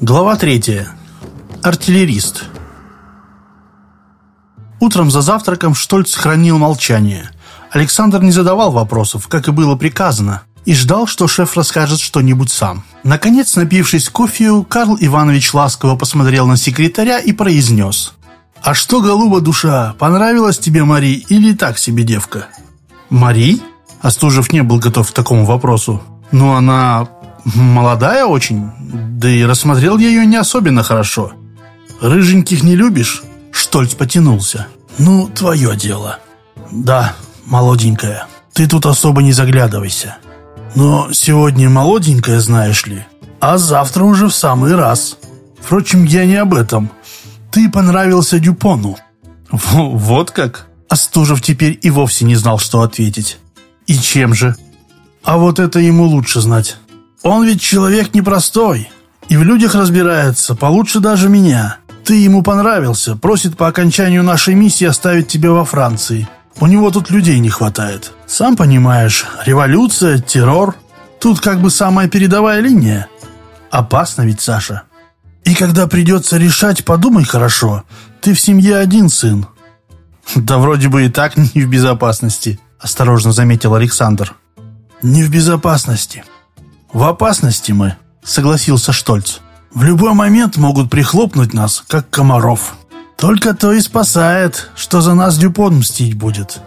Глава третья. Артиллерист. Утром за завтраком Штольц хранил молчание. Александр не задавал вопросов, как и было приказано, и ждал, что шеф расскажет что-нибудь сам. Наконец, напившись кофею, Карл Иванович ласково посмотрел на секретаря и произнес. «А что, голуба душа, понравилась тебе Мари или так себе девка?» «Мари?» Остужев не был готов к такому вопросу. «Ну, она молодая очень, да и рассмотрел я ее не особенно хорошо. Рыженьких не любишь?» Штольц потянулся. «Ну, твое дело». «Да, молоденькая, ты тут особо не заглядывайся. Но сегодня молоденькая, знаешь ли, а завтра уже в самый раз. Впрочем, я не об этом. Ты понравился Дюпону». «Вот как?» Остужев теперь и вовсе не знал, что ответить. «И чем же?» «А вот это ему лучше знать». Он ведь человек непростой и в людях разбирается, получше даже меня. Ты ему понравился, просит по окончанию нашей миссии оставить тебя во Франции. У него тут людей не хватает. Сам понимаешь, революция, террор. Тут как бы самая передовая линия. Опасно ведь, Саша. И когда придется решать, подумай хорошо. Ты в семье один сын. Да вроде бы и так не в безопасности, осторожно заметил Александр. Не в безопасности. «В опасности мы», — согласился Штольц. «В любой момент могут прихлопнуть нас, как комаров. Только то и спасает, что за нас Дюпон мстить будет.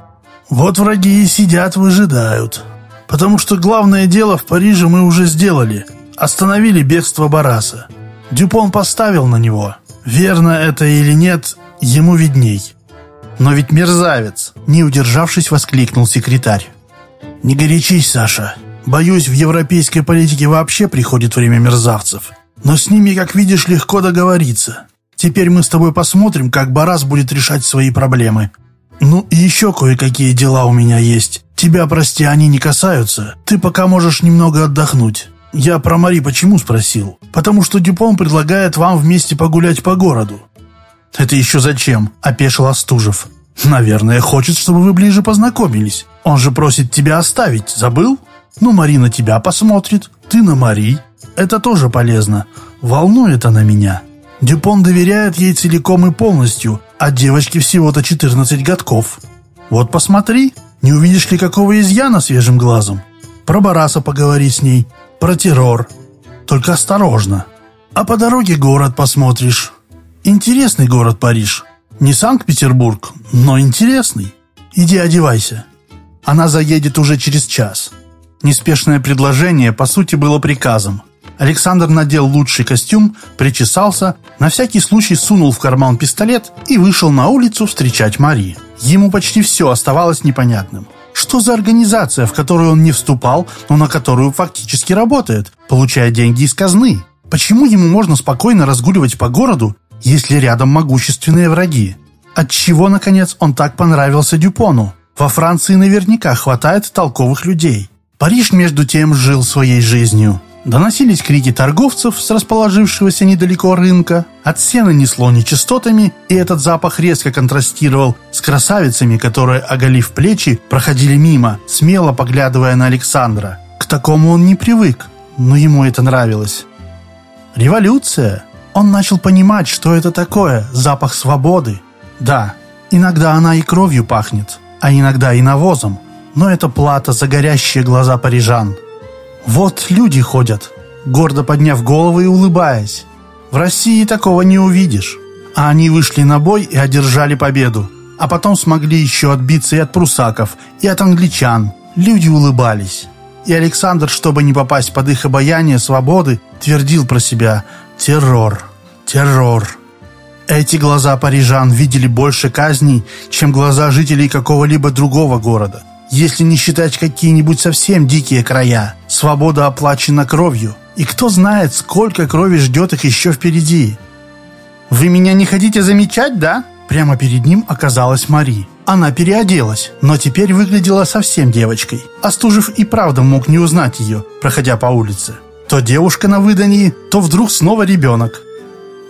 Вот враги и сидят, выжидают. Потому что главное дело в Париже мы уже сделали. Остановили бегство Бараса. Дюпон поставил на него. Верно это или нет, ему видней». «Но ведь мерзавец!» — не удержавшись, воскликнул секретарь. «Не горячись, Саша. Боюсь, в европейской политике вообще приходит время мерзавцев. Но с ними, как видишь, легко договориться. Теперь мы с тобой посмотрим, как Барас будет решать свои проблемы. Ну и еще кое-какие дела у меня есть. Тебя, прости, они не касаются. Ты пока можешь немного отдохнуть. Я про Мари почему спросил? Потому что Дюпон предлагает вам вместе погулять по городу. Это еще зачем? Опешил Остужев. Наверное, хочет, чтобы вы ближе познакомились. Он же просит тебя оставить. Забыл? Ну, Марина тебя посмотрит, ты на Мари. Это тоже полезно. Волнует она меня. Дюпон доверяет ей целиком и полностью, а девочке всего-то 14 годков. Вот посмотри, не увидишь ли какого изъяна свежим глазом. Про Бараса поговори с ней, про террор. Только осторожно. А по дороге город посмотришь. Интересный город Париж. Не Санкт-Петербург, но интересный. Иди одевайся. Она заедет уже через час. Неспешное предложение, по сути, было приказом. Александр надел лучший костюм, причесался, на всякий случай сунул в карман пистолет и вышел на улицу встречать Мари. Ему почти все оставалось непонятным. Что за организация, в которую он не вступал, но на которую фактически работает, получая деньги из казны? Почему ему можно спокойно разгуливать по городу, если рядом могущественные враги? Отчего, наконец, он так понравился Дюпону? Во Франции наверняка хватает толковых людей. Париж, между тем, жил своей жизнью. Доносились крики торговцев с расположившегося недалеко рынка. От сена несло нечистотами, и этот запах резко контрастировал с красавицами, которые, оголив плечи, проходили мимо, смело поглядывая на Александра. К такому он не привык, но ему это нравилось. Революция. Он начал понимать, что это такое, запах свободы. Да, иногда она и кровью пахнет, а иногда и навозом но это плата за горящие глаза парижан. Вот люди ходят, гордо подняв головы и улыбаясь. В России такого не увидишь. А они вышли на бой и одержали победу. А потом смогли еще отбиться и от прусаков, и от англичан. Люди улыбались. И Александр, чтобы не попасть под их обаяние свободы, твердил про себя «террор, террор». Эти глаза парижан видели больше казней, чем глаза жителей какого-либо другого города если не считать какие-нибудь совсем дикие края. Свобода оплачена кровью. И кто знает, сколько крови ждет их еще впереди. «Вы меня не хотите замечать, да?» Прямо перед ним оказалась Мари. Она переоделась, но теперь выглядела совсем девочкой. Остужев и правда мог не узнать ее, проходя по улице. То девушка на выдании, то вдруг снова ребенок.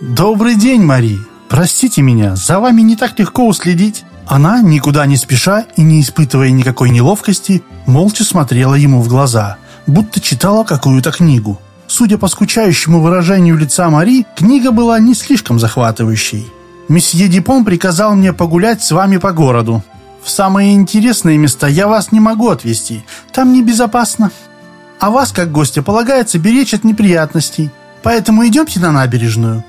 «Добрый день, Мари! Простите меня, за вами не так легко уследить». Она, никуда не спеша и не испытывая никакой неловкости, молча смотрела ему в глаза, будто читала какую-то книгу. Судя по скучающему выражению лица Мари, книга была не слишком захватывающей. «Месье Дипон приказал мне погулять с вами по городу. В самые интересные места я вас не могу отвезти. Там небезопасно. А вас, как гостя, полагается беречь от неприятностей. Поэтому идемте на набережную».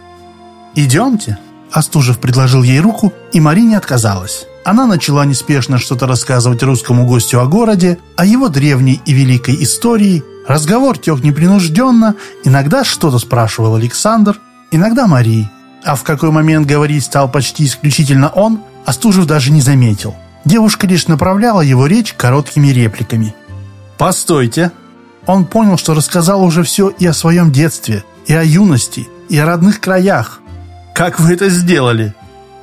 «Идемте», — Остужев предложил ей руку, и Мари не отказалась. Она начала неспешно что-то рассказывать русскому гостю о городе, о его древней и великой истории. Разговор тек непринужденно, иногда что-то спрашивал Александр, иногда Мари. А в какой момент говорить стал почти исключительно он, Остужев даже не заметил. Девушка лишь направляла его речь короткими репликами. «Постойте!» Он понял, что рассказал уже все и о своем детстве, и о юности, и о родных краях. «Как вы это сделали?»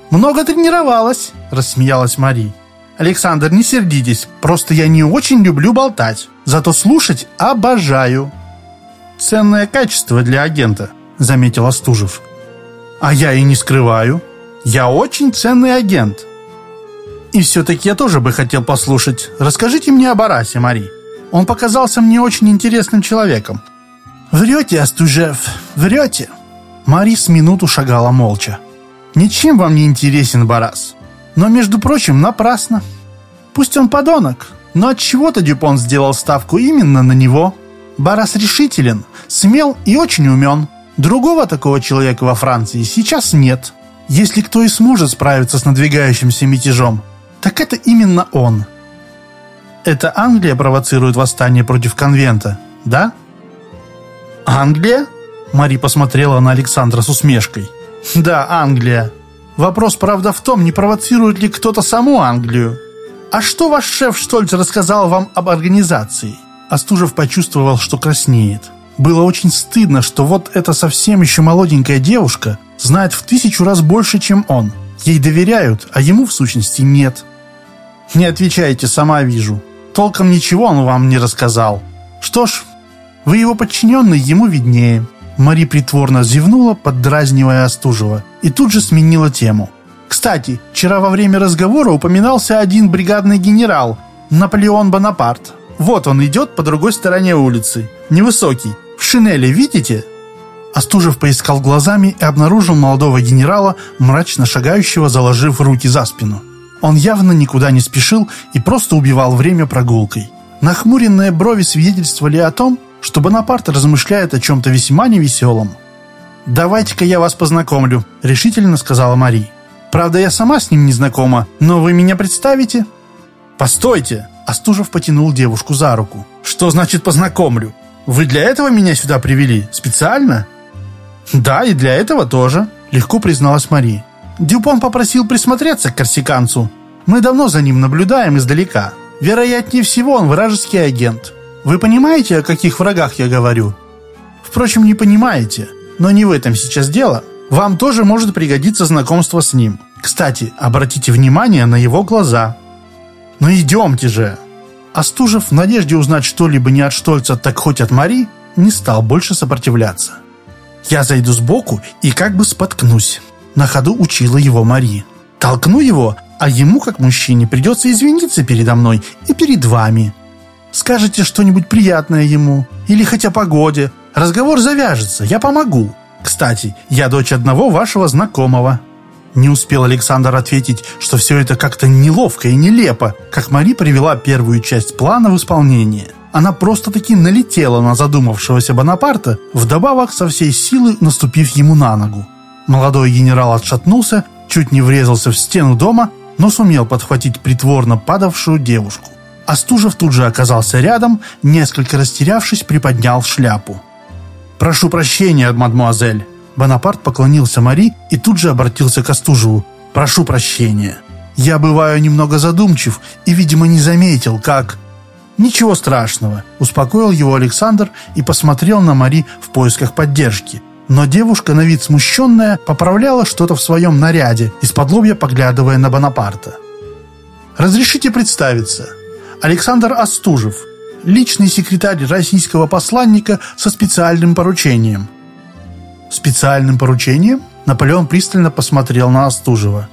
«Много тренировалась», — рассмеялась Мари. «Александр, не сердитесь, просто я не очень люблю болтать, зато слушать обожаю». «Ценное качество для агента», — заметил Остужев. «А я и не скрываю. Я очень ценный агент». «И все-таки я тоже бы хотел послушать. Расскажите мне об Арасе, Мари. Он показался мне очень интересным человеком». «Врете, Остужев, врете». Мари с минуту шагала молча. Ничем вам не интересен Барас. Но, между прочим, напрасно. Пусть он подонок, но от чего то Дюпон сделал ставку именно на него. Барас решителен, смел и очень умен. Другого такого человека во Франции сейчас нет. Если кто и сможет справиться с надвигающимся мятежом, так это именно он. Это Англия провоцирует восстание против конвента, да? Англия? Мари посмотрела на Александра с усмешкой. Да, Англия. Вопрос, правда, в том, не провоцирует ли кто-то саму Англию. А что ваш шеф Штольц рассказал вам об организации? Остужев почувствовал, что краснеет. Было очень стыдно, что вот эта совсем еще молоденькая девушка знает в тысячу раз больше, чем он. Ей доверяют, а ему в сущности нет. Не отвечайте, сама вижу. Толком ничего он вам не рассказал. Что ж, вы его подчиненный, ему виднее. Мари притворно зевнула, поддразнивая Остужева, и тут же сменила тему. «Кстати, вчера во время разговора упоминался один бригадный генерал, Наполеон Бонапарт. Вот он идет по другой стороне улицы, невысокий, в шинели, видите?» Остужев поискал глазами и обнаружил молодого генерала, мрачно шагающего, заложив руки за спину. Он явно никуда не спешил и просто убивал время прогулкой. Нахмуренные брови свидетельствовали о том, что Бонапарт размышляет о чем-то весьма невеселом. «Давайте-ка я вас познакомлю», — решительно сказала Мари. «Правда, я сама с ним не знакома, но вы меня представите?» «Постойте!» — Остужев потянул девушку за руку. «Что значит познакомлю? Вы для этого меня сюда привели? Специально?» «Да, и для этого тоже», — легко призналась Мари. «Дюпон попросил присмотреться к корсиканцу. Мы давно за ним наблюдаем издалека. Вероятнее всего, он вражеский агент. Вы понимаете, о каких врагах я говорю? Впрочем, не понимаете. Но не в этом сейчас дело. Вам тоже может пригодиться знакомство с ним. Кстати, обратите внимание на его глаза. Ну идемте же. Остужев, в надежде узнать что-либо не от Штольца, так хоть от Мари, не стал больше сопротивляться. Я зайду сбоку и как бы споткнусь. На ходу учила его Мари. Толкну его, а ему, как мужчине, придется извиниться передо мной и перед вами. Скажете что-нибудь приятное ему, или хотя погоде. Разговор завяжется, я помогу. Кстати, я дочь одного вашего знакомого». Не успел Александр ответить, что все это как-то неловко и нелепо, как Мари привела первую часть плана в исполнение. Она просто-таки налетела на задумавшегося Бонапарта, вдобавок со всей силы наступив ему на ногу. Молодой генерал отшатнулся, чуть не врезался в стену дома, но сумел подхватить притворно падавшую девушку. Остужев тут же оказался рядом, несколько растерявшись, приподнял шляпу. «Прошу прощения, мадмуазель!» Бонапарт поклонился Мари и тут же обратился к Остужеву. «Прошу прощения. Я бываю немного задумчив и, видимо, не заметил, как...» «Ничего страшного», — успокоил его Александр и посмотрел на Мари в поисках поддержки. Но девушка, на вид смущенная, поправляла что-то в своем наряде, из-под лобья поглядывая на Бонапарта. «Разрешите представиться. Александр Остужев, личный секретарь российского посланника со специальным поручением. Специальным поручением? Наполеон пристально посмотрел на Остужева.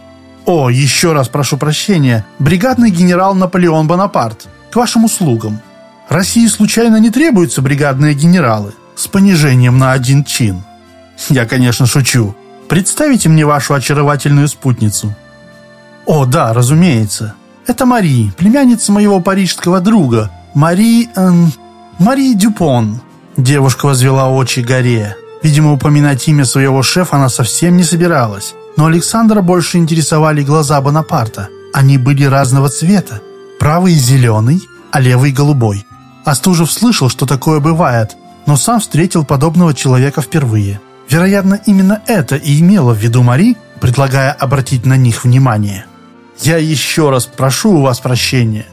«О, еще раз прошу прощения, бригадный генерал Наполеон Бонапарт, к вашим услугам. России случайно не требуются бригадные генералы? с понижением на один чин. Я, конечно, шучу. Представите мне вашу очаровательную спутницу. О, да, разумеется. Это Мари, племянница моего парижского друга. Мари... Эм, Мари Дюпон. Девушка возвела очи горе. Видимо, упоминать имя своего шефа она совсем не собиралась. Но Александра больше интересовали глаза Бонапарта. Они были разного цвета. Правый зеленый, а левый голубой. Остужев слышал, что такое бывает, но сам встретил подобного человека впервые. Вероятно, именно это и имела в виду Мари, предлагая обратить на них внимание. «Я еще раз прошу у вас прощения.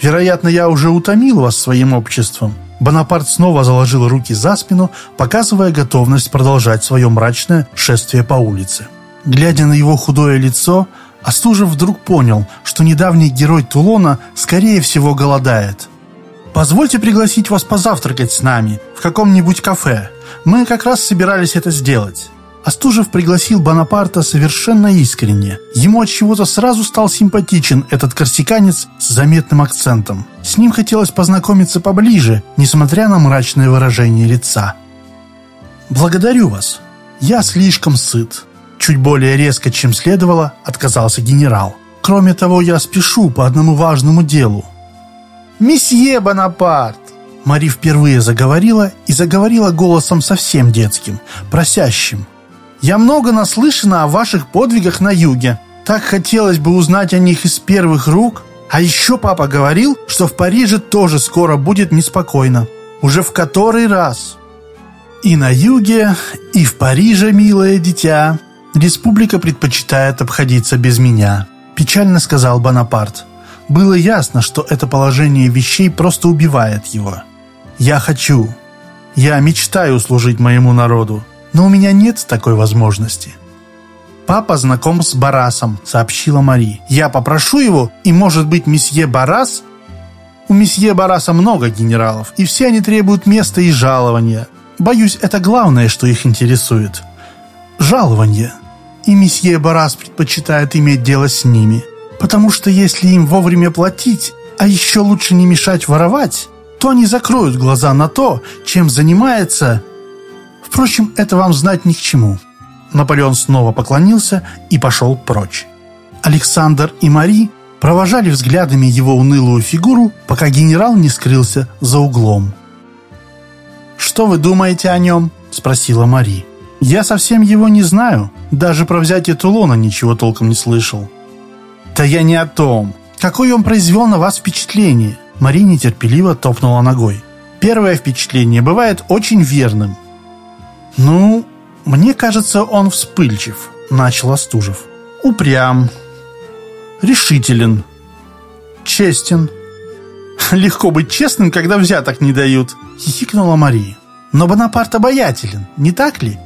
Вероятно, я уже утомил вас своим обществом». Бонапарт снова заложил руки за спину, показывая готовность продолжать свое мрачное шествие по улице. Глядя на его худое лицо, Остужев вдруг понял, что недавний герой Тулона, скорее всего, голодает. «Позвольте пригласить вас позавтракать с нами в каком-нибудь кафе. Мы как раз собирались это сделать». Остужев пригласил Бонапарта совершенно искренне. Ему от чего-то сразу стал симпатичен этот корсиканец с заметным акцентом. С ним хотелось познакомиться поближе, несмотря на мрачное выражение лица. «Благодарю вас. Я слишком сыт. Чуть более резко, чем следовало, отказался генерал. Кроме того, я спешу по одному важному делу. «Месье Бонапарт!» Мари впервые заговорила и заговорила голосом совсем детским, просящим. «Я много наслышана о ваших подвигах на юге. Так хотелось бы узнать о них из первых рук. А еще папа говорил, что в Париже тоже скоро будет неспокойно. Уже в который раз?» «И на юге, и в Париже, милое дитя, «Республика предпочитает обходиться без меня», – печально сказал Бонапарт. Было ясно, что это положение вещей просто убивает его. «Я хочу. Я мечтаю служить моему народу, но у меня нет такой возможности». «Папа знаком с Барасом», — сообщила Мари. «Я попрошу его, и, может быть, месье Барас...» «У месье Бараса много генералов, и все они требуют места и жалования. Боюсь, это главное, что их интересует. Жалование и месье Барас предпочитает иметь дело с ними. Потому что если им вовремя платить, а еще лучше не мешать воровать, то они закроют глаза на то, чем занимается. Впрочем, это вам знать ни к чему. Наполеон снова поклонился и пошел прочь. Александр и Мари провожали взглядами его унылую фигуру, пока генерал не скрылся за углом. «Что вы думаете о нем?» – спросила Мари. «Я совсем его не знаю. Даже про взятие Тулона ничего толком не слышал». «Да я не о том. Какое он произвел на вас впечатление?» Мари нетерпеливо топнула ногой. «Первое впечатление бывает очень верным». «Ну, мне кажется, он вспыльчив», — начал Остужев. «Упрям, решителен, честен». «Легко быть честным, когда взяток не дают», — хихикнула Мария. «Но Бонапарт обаятелен, не так ли?»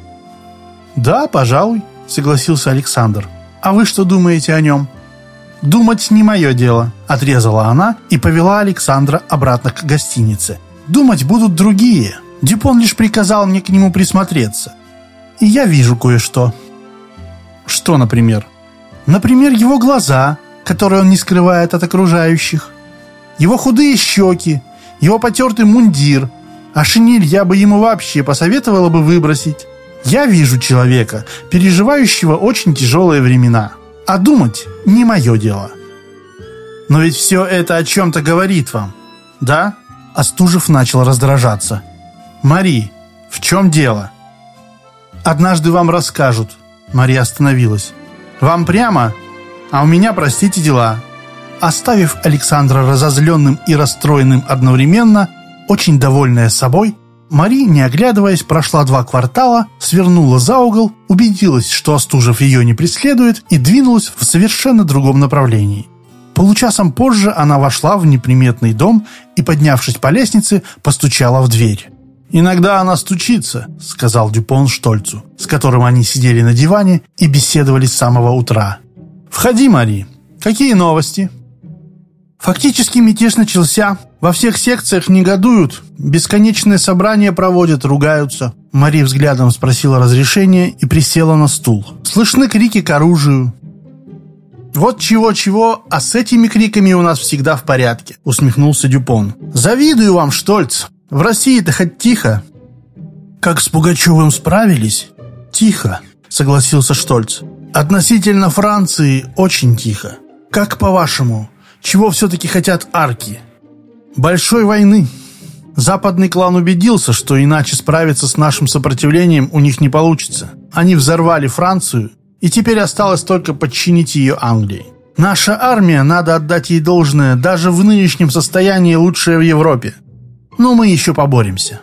«Да, пожалуй», — согласился Александр. «А вы что думаете о нем?» «Думать не мое дело», — отрезала она и повела Александра обратно к гостинице. «Думать будут другие. Дюпон лишь приказал мне к нему присмотреться. И я вижу кое-что». «Что, например?» «Например, его глаза, которые он не скрывает от окружающих. Его худые щеки, его потертый мундир. А шинель я бы ему вообще посоветовала бы выбросить. Я вижу человека, переживающего очень тяжелые времена. А думать не мое дело. Но ведь все это о чем-то говорит вам. Да? Остужев начал раздражаться. Мари, в чем дело? Однажды вам расскажут. Мария остановилась. Вам прямо, а у меня, простите, дела. Оставив Александра разозленным и расстроенным одновременно, очень довольная собой, Мари, не оглядываясь, прошла два квартала, свернула за угол, убедилась, что Остужев ее не преследует, и двинулась в совершенно другом направлении. Получасом позже она вошла в неприметный дом и, поднявшись по лестнице, постучала в дверь. «Иногда она стучится», — сказал Дюпон Штольцу, с которым они сидели на диване и беседовали с самого утра. «Входи, Мари. Какие новости?» Фактически мятеж начался. Во всех секциях негодуют. Бесконечные собрания проводят, ругаются. Мари взглядом спросила разрешения и присела на стул. Слышны крики к оружию. «Вот чего-чего, а с этими криками у нас всегда в порядке», — усмехнулся Дюпон. «Завидую вам, Штольц. В России-то хоть тихо». Как с Пугачевым справились? Тихо, согласился Штольц. Относительно Франции очень тихо. Как по-вашему, чего все-таки хотят арки? Большой войны. Западный клан убедился, что иначе справиться с нашим сопротивлением у них не получится. Они взорвали Францию, и теперь осталось только подчинить ее Англии. Наша армия, надо отдать ей должное, даже в нынешнем состоянии лучшая в Европе. Но мы еще поборемся.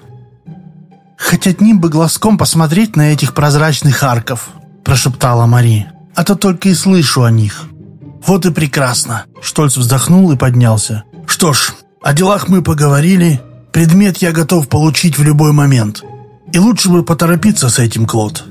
«Хоть одним бы глазком посмотреть на этих прозрачных арков», прошептала Мари. «А то только и слышу о них». «Вот и прекрасно!» Штольц вздохнул и поднялся. «Что ж, о делах мы поговорили. Предмет я готов получить в любой момент. И лучше бы поторопиться с этим, Клод».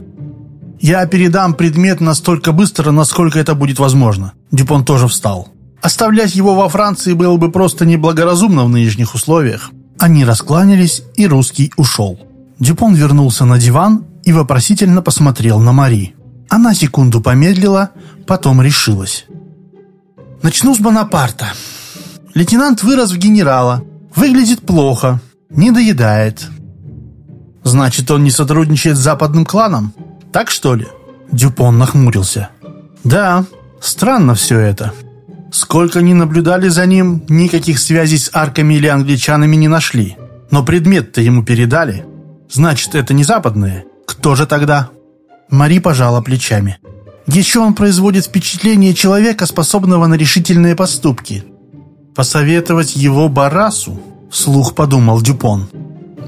«Я передам предмет настолько быстро, насколько это будет возможно». Дюпон тоже встал. Оставлять его во Франции было бы просто неблагоразумно в нынешних условиях. Они раскланялись, и русский ушел. Дюпон вернулся на диван и вопросительно посмотрел на Мари. Она секунду помедлила, потом решилась. «Начну с Бонапарта. Лейтенант вырос в генерала. Выглядит плохо. Не доедает. Значит, он не сотрудничает с западным кланом? Так что ли?» Дюпон нахмурился. «Да, странно все это. Сколько ни наблюдали за ним, никаких связей с арками или англичанами не нашли. Но предмет-то ему передали. Значит, это не западные. Кто же тогда?» Мари пожала плечами. «Еще он производит впечатление человека, способного на решительные поступки». «Посоветовать его Барасу?» — вслух подумал Дюпон.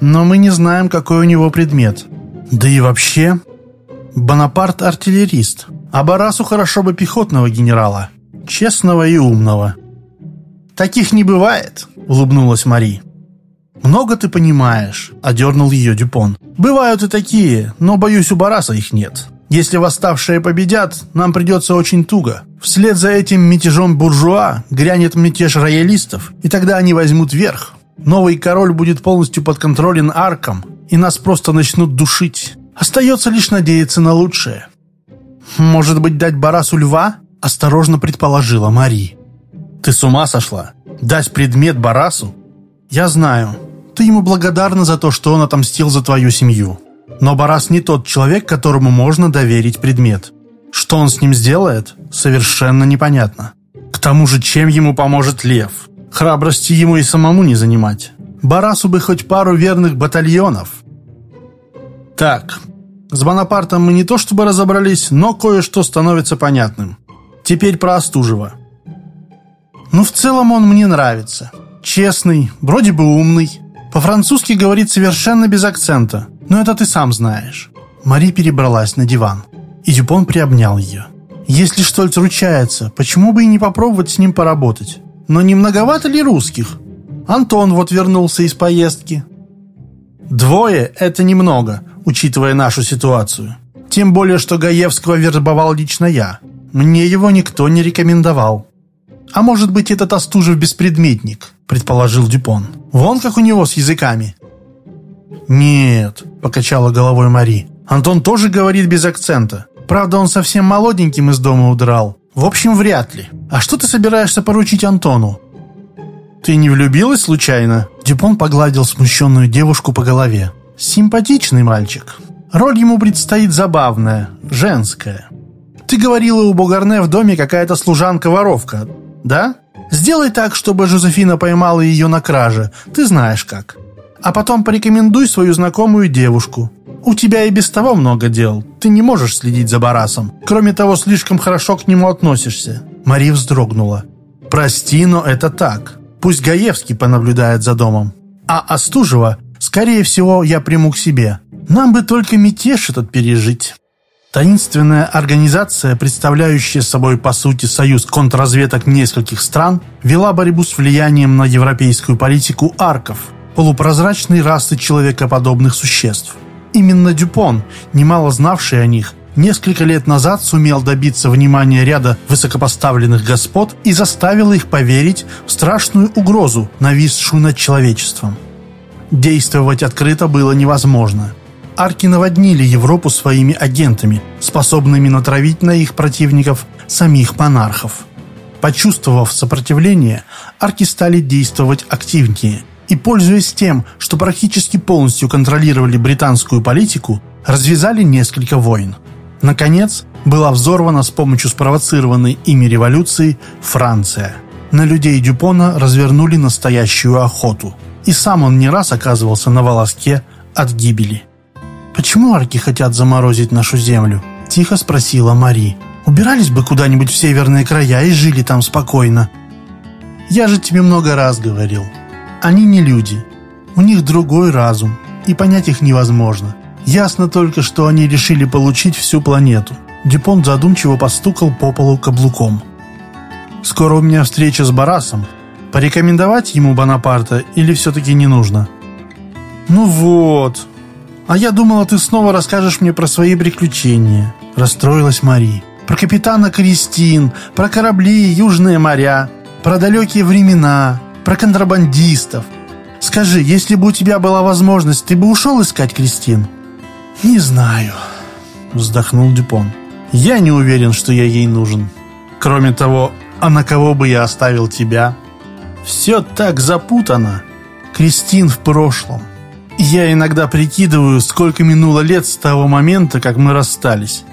«Но мы не знаем, какой у него предмет. Да и вообще...» «Бонапарт — артиллерист, а Барасу хорошо бы пехотного генерала, честного и умного». «Таких не бывает», — улыбнулась Мари. «Много ты понимаешь», — одернул ее Дюпон. «Бывают и такие, но, боюсь, у Бараса их нет. Если восставшие победят, нам придется очень туго. Вслед за этим мятежом буржуа грянет мятеж роялистов, и тогда они возьмут верх. Новый король будет полностью подконтролен арком, и нас просто начнут душить. Остается лишь надеяться на лучшее». «Может быть, дать Барасу льва?» — осторожно предположила Мари. «Ты с ума сошла? Дать предмет Барасу?» «Я знаю. Ты ему благодарна за то, что он отомстил за твою семью. Но Барас не тот человек, которому можно доверить предмет. Что он с ним сделает, совершенно непонятно. К тому же, чем ему поможет Лев? Храбрости ему и самому не занимать. Барасу бы хоть пару верных батальонов. Так, с Бонапартом мы не то чтобы разобрались, но кое-что становится понятным. Теперь про Остужева. Ну, в целом он мне нравится. Честный, вроде бы умный. По-французски говорит совершенно без акцента. Но это ты сам знаешь. Мари перебралась на диван. И Дюпон приобнял ее. Если Штольц ручается, почему бы и не попробовать с ним поработать? Но не многовато ли русских? Антон вот вернулся из поездки. Двое – это немного, учитывая нашу ситуацию. Тем более, что Гаевского вербовал лично я. Мне его никто не рекомендовал. А может быть, этот Остужев беспредметник, предположил Дюпон. Вон как у него с языками. Нет, покачала головой Мари. Антон тоже говорит без акцента. Правда, он совсем молоденьким из дома удрал. В общем, вряд ли. А что ты собираешься поручить Антону? Ты не влюбилась случайно? Дюпон погладил смущенную девушку по голове. Симпатичный мальчик. Роль ему предстоит забавная, женская. Ты говорила у Бугарне в доме какая-то служанка-воровка да? Сделай так, чтобы Жозефина поймала ее на краже. Ты знаешь как. А потом порекомендуй свою знакомую девушку. У тебя и без того много дел. Ты не можешь следить за Барасом. Кроме того, слишком хорошо к нему относишься». Мария вздрогнула. «Прости, но это так. Пусть Гаевский понаблюдает за домом. А Остужева, скорее всего, я приму к себе. Нам бы только мятеж этот пережить». Таинственная организация, представляющая собой по сути союз контрразведок нескольких стран, вела борьбу с влиянием на европейскую политику арков, полупрозрачной расы человекоподобных существ. Именно Дюпон, немало знавший о них, несколько лет назад сумел добиться внимания ряда высокопоставленных господ и заставил их поверить в страшную угрозу, нависшую над человечеством. Действовать открыто было невозможно – арки наводнили Европу своими агентами, способными натравить на их противников самих монархов. Почувствовав сопротивление, арки стали действовать активнее. и, пользуясь тем, что практически полностью контролировали британскую политику, развязали несколько войн. Наконец, была взорвана с помощью спровоцированной ими революции Франция. На людей Дюпона развернули настоящую охоту. И сам он не раз оказывался на волоске от гибели. «Почему арки хотят заморозить нашу землю?» – тихо спросила Мари. «Убирались бы куда-нибудь в северные края и жили там спокойно». «Я же тебе много раз говорил. Они не люди. У них другой разум, и понять их невозможно. Ясно только, что они решили получить всю планету. Дюпон задумчиво постукал по полу каблуком. «Скоро у меня встреча с Барасом. Порекомендовать ему Бонапарта или все-таки не нужно?» «Ну вот. А я думала, ты снова расскажешь мне про свои приключения», — расстроилась Мари. «Про капитана Кристин, про корабли, южные моря, про далекие времена, про контрабандистов. Скажи, если бы у тебя была возможность, ты бы ушел искать Кристин?» «Не знаю», — вздохнул Дюпон. «Я не уверен, что я ей нужен. Кроме того, а на кого бы я оставил тебя? Все так запутано. Кристин в прошлом. Я иногда прикидываю, сколько минуло лет с того момента, как мы расстались.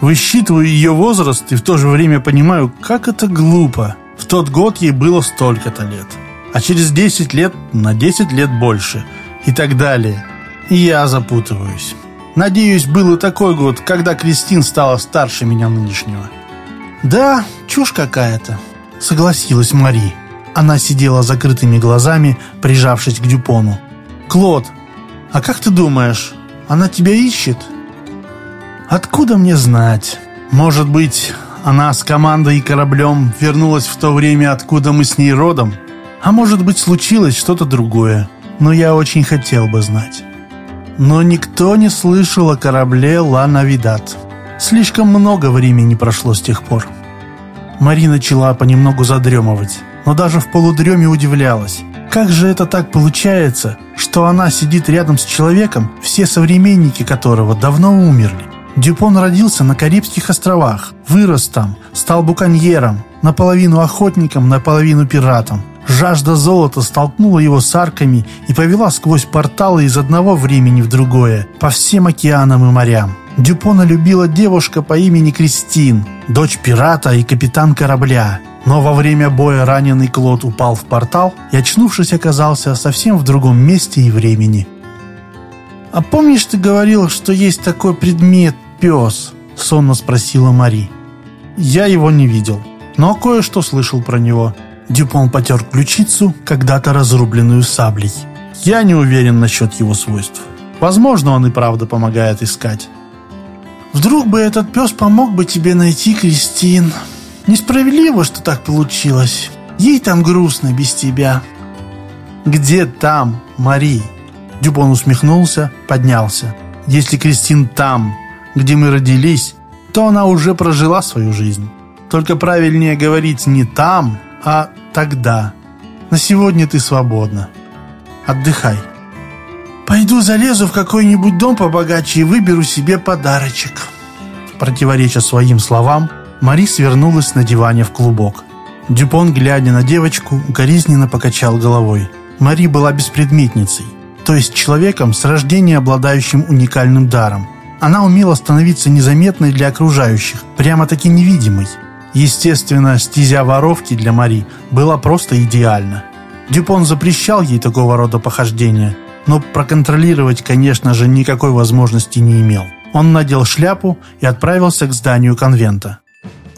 Высчитываю ее возраст и в то же время понимаю, как это глупо. В тот год ей было столько-то лет. А через 10 лет на 10 лет больше. И так далее. Я запутываюсь. Надеюсь, был и такой год, когда Кристин стала старше меня нынешнего. Да, чушь какая-то, согласилась Мари. Она сидела закрытыми глазами, прижавшись к Дюпону. Клод, а как ты думаешь, она тебя ищет? Откуда мне знать? Может быть, она с командой и кораблем вернулась в то время, откуда мы с ней родом? А может быть, случилось что-то другое? Но я очень хотел бы знать. Но никто не слышал о корабле «Ла Навидат». Слишком много времени прошло с тех пор. Мари начала понемногу задремывать, но даже в полудреме удивлялась. Как же это так получается, что она сидит рядом с человеком, все современники которого давно умерли? Дюпон родился на Карибских островах, вырос там, стал буконьером, наполовину охотником, наполовину пиратом. Жажда золота столкнула его с арками и повела сквозь порталы из одного времени в другое, по всем океанам и морям. Дюпона любила девушка по имени Кристин, дочь пирата и капитан корабля. Но во время боя раненый Клод упал в портал и, очнувшись, оказался совсем в другом месте и времени. «А помнишь, ты говорил, что есть такой предмет «пес»?» — сонно спросила Мари. «Я его не видел, но кое-что слышал про него». Дюпон потер ключицу, когда-то разрубленную саблей. Я не уверен насчет его свойств. Возможно, он и правда помогает искать. Вдруг бы этот пес помог бы тебе найти Кристин. Несправедливо, что так получилось. Ей там грустно без тебя. Где там, Мари? Дюпон усмехнулся, поднялся. Если Кристин там, где мы родились, то она уже прожила свою жизнь. Только правильнее говорить не там, а тогда. На сегодня ты свободна. Отдыхай. Пойду залезу в какой-нибудь дом побогаче и выберу себе подарочек. Противореча своим словам, Мари свернулась на диване в клубок. Дюпон, глядя на девочку, укоризненно покачал головой. Мари была беспредметницей, то есть человеком с рождения обладающим уникальным даром. Она умела становиться незаметной для окружающих, прямо-таки невидимой. Естественно, стезя воровки для Мари была просто идеальна. Дюпон запрещал ей такого рода похождения, но проконтролировать, конечно же, никакой возможности не имел. Он надел шляпу и отправился к зданию конвента.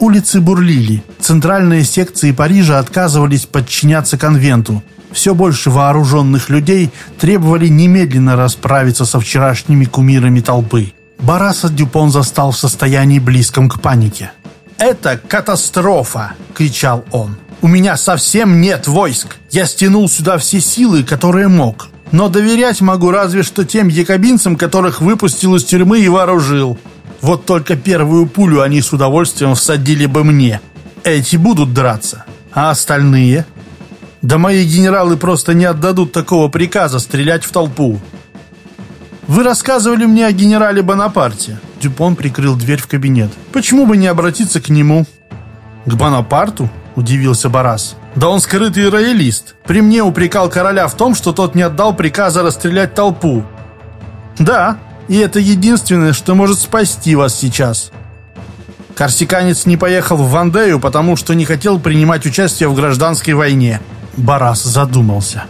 Улицы бурлили, центральные секции Парижа отказывались подчиняться конвенту. Все больше вооруженных людей требовали немедленно расправиться со вчерашними кумирами толпы. Бараса Дюпон застал в состоянии близком к панике. «Это катастрофа!» — кричал он. «У меня совсем нет войск. Я стянул сюда все силы, которые мог. Но доверять могу разве что тем якобинцам, которых выпустил из тюрьмы и вооружил. Вот только первую пулю они с удовольствием всадили бы мне. Эти будут драться. А остальные? Да мои генералы просто не отдадут такого приказа стрелять в толпу. Вы рассказывали мне о генерале Бонапарте. Дюпон прикрыл дверь в кабинет. «Почему бы не обратиться к нему?» «К Бонапарту?» – удивился Барас. Да он скрытый роялист. При мне упрекал короля в том, что тот не отдал приказа расстрелять толпу. Да, и это единственное, что может спасти вас сейчас. Корсиканец не поехал в Вандею, потому что не хотел принимать участие в гражданской войне. Барас задумался.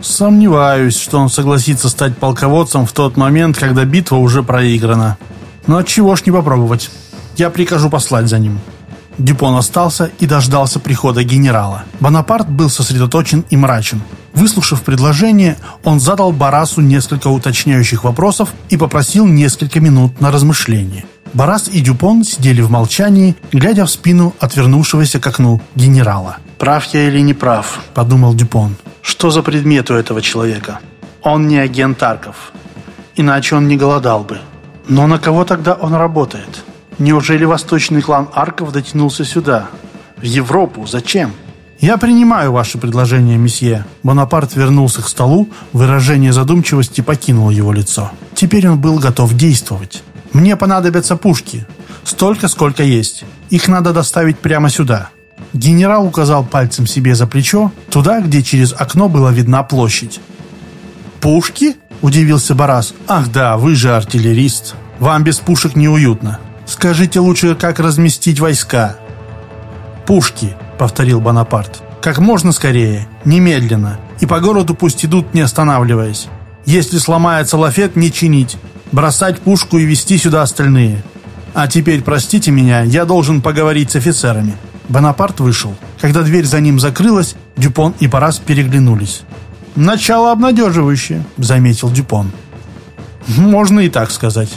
Сомневаюсь, что он согласится стать полководцем в тот момент, когда битва уже проиграна. Но чего ж не попробовать. Я прикажу послать за ним. Дюпон остался и дождался прихода генерала. Бонапарт был сосредоточен и мрачен. Выслушав предложение, он задал Барасу несколько уточняющих вопросов и попросил несколько минут на размышление. Барас и Дюпон сидели в молчании, глядя в спину отвернувшегося к окну генерала. «Прав я или не прав?» – подумал Дюпон. «Что за предмет у этого человека? Он не агент Арков. Иначе он не голодал бы. Но на кого тогда он работает? Неужели восточный клан Арков дотянулся сюда? В Европу? Зачем?» «Я принимаю ваше предложение, месье». Бонапарт вернулся к столу, выражение задумчивости покинуло его лицо. Теперь он был готов действовать. «Мне понадобятся пушки. Столько, сколько есть. Их надо доставить прямо сюда». Генерал указал пальцем себе за плечо, туда, где через окно была видна площадь. «Пушки?» – удивился Барас. «Ах да, вы же артиллерист. Вам без пушек неуютно. Скажите лучше, как разместить войска?» «Пушки», — повторил Бонапарт. «Как можно скорее, немедленно, и по городу пусть идут, не останавливаясь. Если сломается лафет, не чинить, бросать пушку и вести сюда остальные. А теперь, простите меня, я должен поговорить с офицерами». Бонапарт вышел. Когда дверь за ним закрылась, Дюпон и Парас переглянулись. «Начало обнадеживающее», — заметил Дюпон. «Можно и так сказать».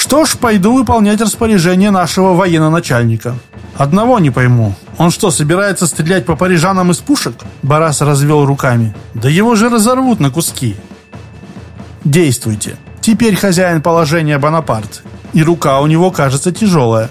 «Что ж, пойду выполнять распоряжение нашего военно-начальника. Одного не пойму. Он что, собирается стрелять по парижанам из пушек?» Барас развел руками. «Да его же разорвут на куски». «Действуйте. Теперь хозяин положения Бонапарт. И рука у него, кажется, тяжелая.